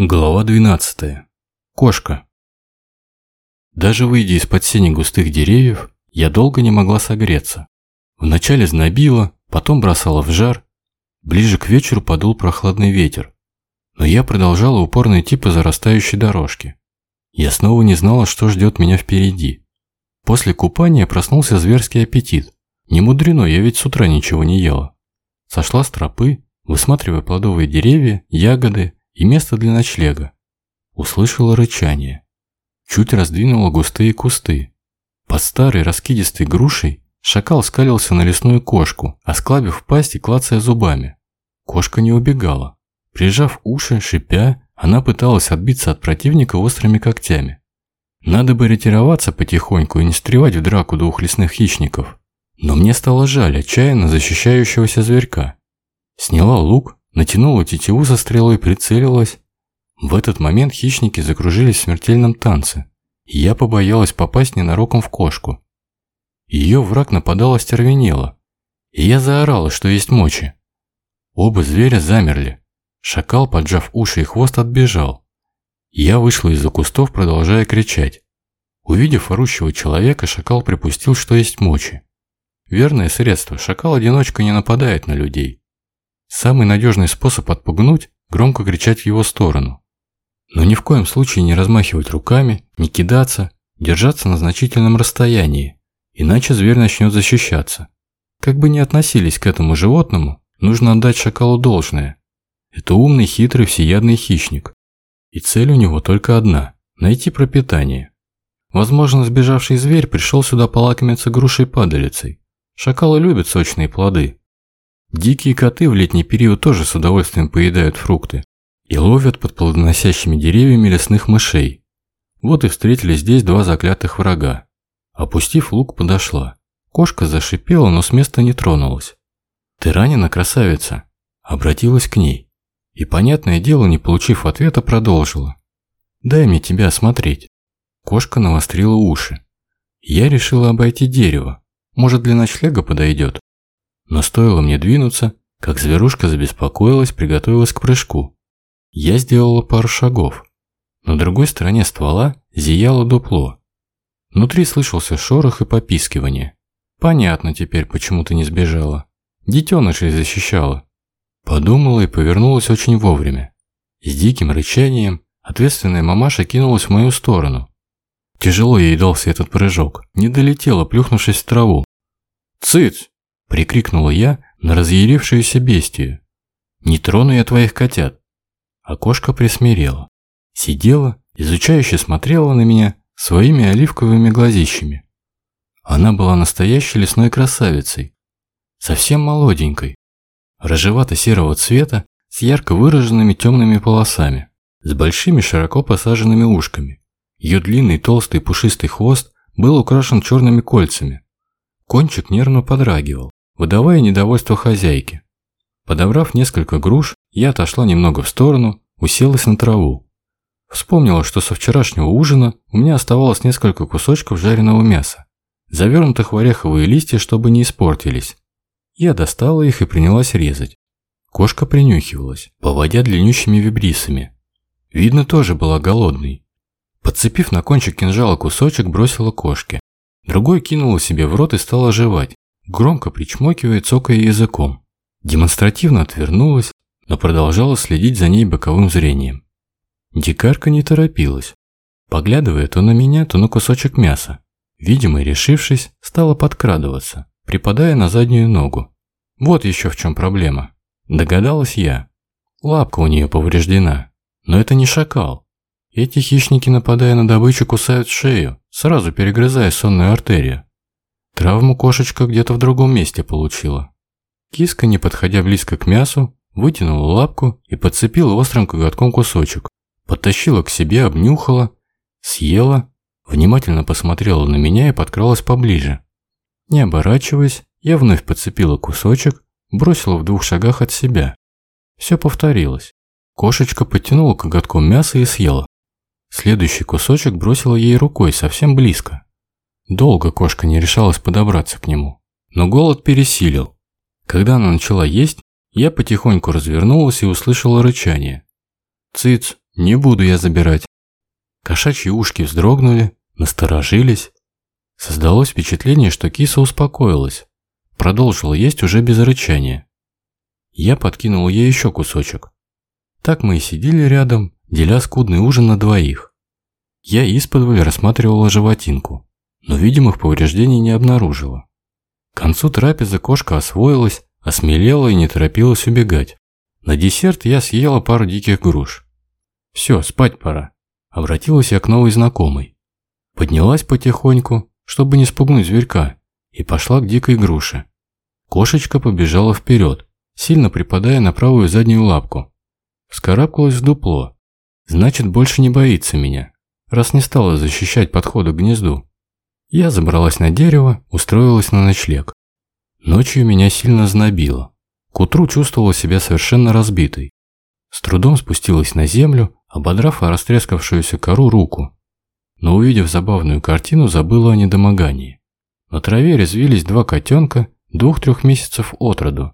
Глава 12. Кошка. Даже выйдя из-под сени густых деревьев, я долго не могла согреться. Вначале знобило, потом бросало в жар. Ближе к вечеру подул прохладный ветер. Но я продолжала упорно идти по зарастающей дорожке. Я снова не знала, что ждет меня впереди. После купания проснулся зверский аппетит. Не мудрено, я ведь с утра ничего не ела. Сошла с тропы, высматривая плодовые деревья, ягоды, и место для ночлега. Услышала рычание. Чуть раздвинула густые кусты. Под старой раскидистой грушей шакал скалился на лесную кошку, осклабив пасть и клацая зубами. Кошка не убегала. Прижав уши, шипя, она пыталась отбиться от противника острыми когтями. Надо бы ретироваться потихоньку и не встревать в драку двух лесных хищников. Но мне стало жаль отчаянно защищающегося зверька. Сняла лук, натянула тетиву со стрелой, прицелилась. В этот момент хищники закружились в смертельном танце, и я побоялась попасть ненароком в кошку. Ее враг нападал остервенело, и я заорала, что есть мочи. Оба зверя замерли. Шакал, поджав уши и хвост, отбежал. Я вышла из-за кустов, продолжая кричать. Увидев орущего человека, шакал припустил, что есть мочи. Верное средство, шакал-одиночка не нападает на людей. Самый надежный способ отпугнуть – громко кричать в его сторону. Но ни в коем случае не размахивать руками, не кидаться, держаться на значительном расстоянии, иначе зверь начнет защищаться. Как бы ни относились к этому животному, нужно отдать шакалу должное. Это умный, хитрый, всеядный хищник. И цель у него только одна – найти пропитание. Возможно, сбежавший зверь пришел сюда полакомиться грушей-падалицей. Шакалы любят сочные плоды, Дикие коты в летний период тоже с удовольствием поедают фрукты и ловят под плодоносящими деревьями лесных мышей. Вот и встретили здесь два заклятых врага. Опустив лук, подошла. Кошка зашипела, но с места не тронулась. «Ты ранена, красавица?» Обратилась к ней. И, понятное дело, не получив ответа, продолжила. «Дай мне тебя осмотреть». Кошка навострила уши. Я решила обойти дерево. Может, для ночлега подойдет. Но стоило мне двинуться, как зверушка забеспокоилась, приготовилась к прыжку. Я сделала пару шагов. На другой стороне ствола зияло дупло. Внутри слышался шорох и попискивание. Понятно теперь, почему ты не сбежала. Детенышей защищала. Подумала и повернулась очень вовремя. С диким рычанием ответственная мамаша кинулась в мою сторону. Тяжело ей дался этот прыжок. Не долетела, плюхнувшись в траву. «Цыц!» – прикрикнула я на разъярившуюся бестию. «Не трону я твоих котят!» Кошка присмирела. Сидела, изучающе смотрела на меня своими оливковыми глазищами. Она была настоящей лесной красавицей, совсем молоденькой, рыжевато-серого цвета с ярко выраженными темными полосами, с большими широко посаженными ушками. Ее длинный толстый пушистый хвост был украшен черными кольцами. Кончик нервно подрагивал выдавая недовольство хозяйки. Подобрав несколько груш, я отошла немного в сторону, уселась на траву. Вспомнила, что со вчерашнего ужина у меня оставалось несколько кусочков жареного мяса, завернутых в ореховые листья, чтобы не испортились. Я достала их и принялась резать. Кошка принюхивалась, поводя длиннющими вибрисами. Видно, тоже была голодной. Подцепив на кончик кинжала кусочек, бросила кошке. Другой кинула себе в рот и стала жевать, громко причмокивая, цокая языком. Демонстративно отвернулась, но продолжала следить за ней боковым зрением. Дикарка не торопилась, поглядывая то на меня, то на кусочек мяса. Видимо, решившись, стала подкрадываться, припадая на заднюю ногу. Вот еще в чем проблема. Догадалась я. Лапка у нее повреждена. Но это не шакал. Эти хищники, нападая на добычу, кусают шею, сразу перегрызая сонную артерию. Травму кошечка где-то в другом месте получила. Киска, не подходя близко к мясу, вытянула лапку и подцепила острым коготком кусочек. Подтащила к себе, обнюхала, съела, внимательно посмотрела на меня и подкралась поближе. Не оборачиваясь, я вновь подцепила кусочек, бросила в двух шагах от себя. Все повторилось. Кошечка подтянула коготком мясо и съела. Следующий кусочек бросила ей рукой совсем близко. Долго кошка не решалась подобраться к нему, но голод пересилил. Когда она начала есть, я потихоньку развернулась и услышала рычание. «Цыц, Не буду я забирать. Кошачьи ушки вздрогнули, насторожились. Создалось впечатление, что киса успокоилась. Продолжила есть уже без рычания. Я подкинул ей еще кусочек. Так мы и сидели рядом, деля скудный ужин на двоих. Я исподволь рассматривала животинку, но видимых повреждений не обнаружила. К концу трапезы кошка освоилась, осмелела и не торопилась убегать. На десерт я съела пару диких груш. «Все, спать пора», – обратилась я к новой знакомой. Поднялась потихоньку, чтобы не спугнуть зверька, и пошла к дикой груше. Кошечка побежала вперед, сильно припадая на правую заднюю лапку. Вскарабкалась в дупло. Значит, больше не боится меня, раз не стала защищать подходы к гнезду. Я забралась на дерево, устроилась на ночлег. Ночью меня сильно знобило. К утру чувствовала себя совершенно разбитой. С трудом спустилась на землю, ободрав о растрескавшуюся кору руку. Но увидев забавную картину, забыла о недомогании. На траве резвились два котенка двух-трех месяцев от роду.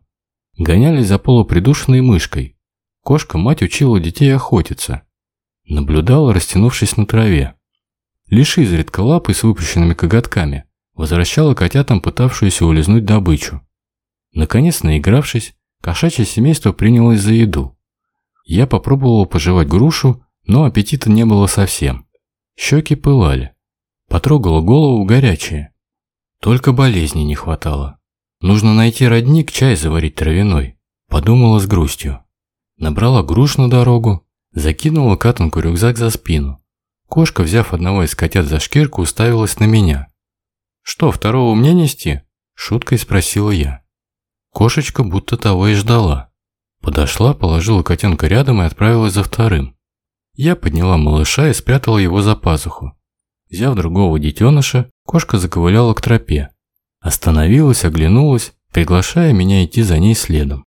Гонялись за полупридушенной мышкой. Кошка-мать учила детей охотиться. Наблюдала, растянувшись на траве. Лишь изредка лапы с выпущенными коготками возвращала котятам пытавшуюся улизнуть добычу. Наконец, наигравшись, кошачье семейство принялось за еду. Я попробовал пожевать грушу, но аппетита не было совсем. Щеки пылали. Потрогала голову горячее. Только болезни не хватало. Нужно найти родник, чай заварить травяной. Подумала с грустью. Набрала груш на дорогу, закинула катанку рюкзак за спину. Кошка, взяв одного из котят за шкирку, уставилась на меня. «Что, второго мне нести?» – шуткой спросила я. Кошечка будто того и ждала. Подошла, положила котенка рядом и отправилась за вторым. Я подняла малыша и спрятала его за пазуху. Взяв другого детеныша, кошка заковыляла к тропе. Остановилась, оглянулась, приглашая меня идти за ней следом.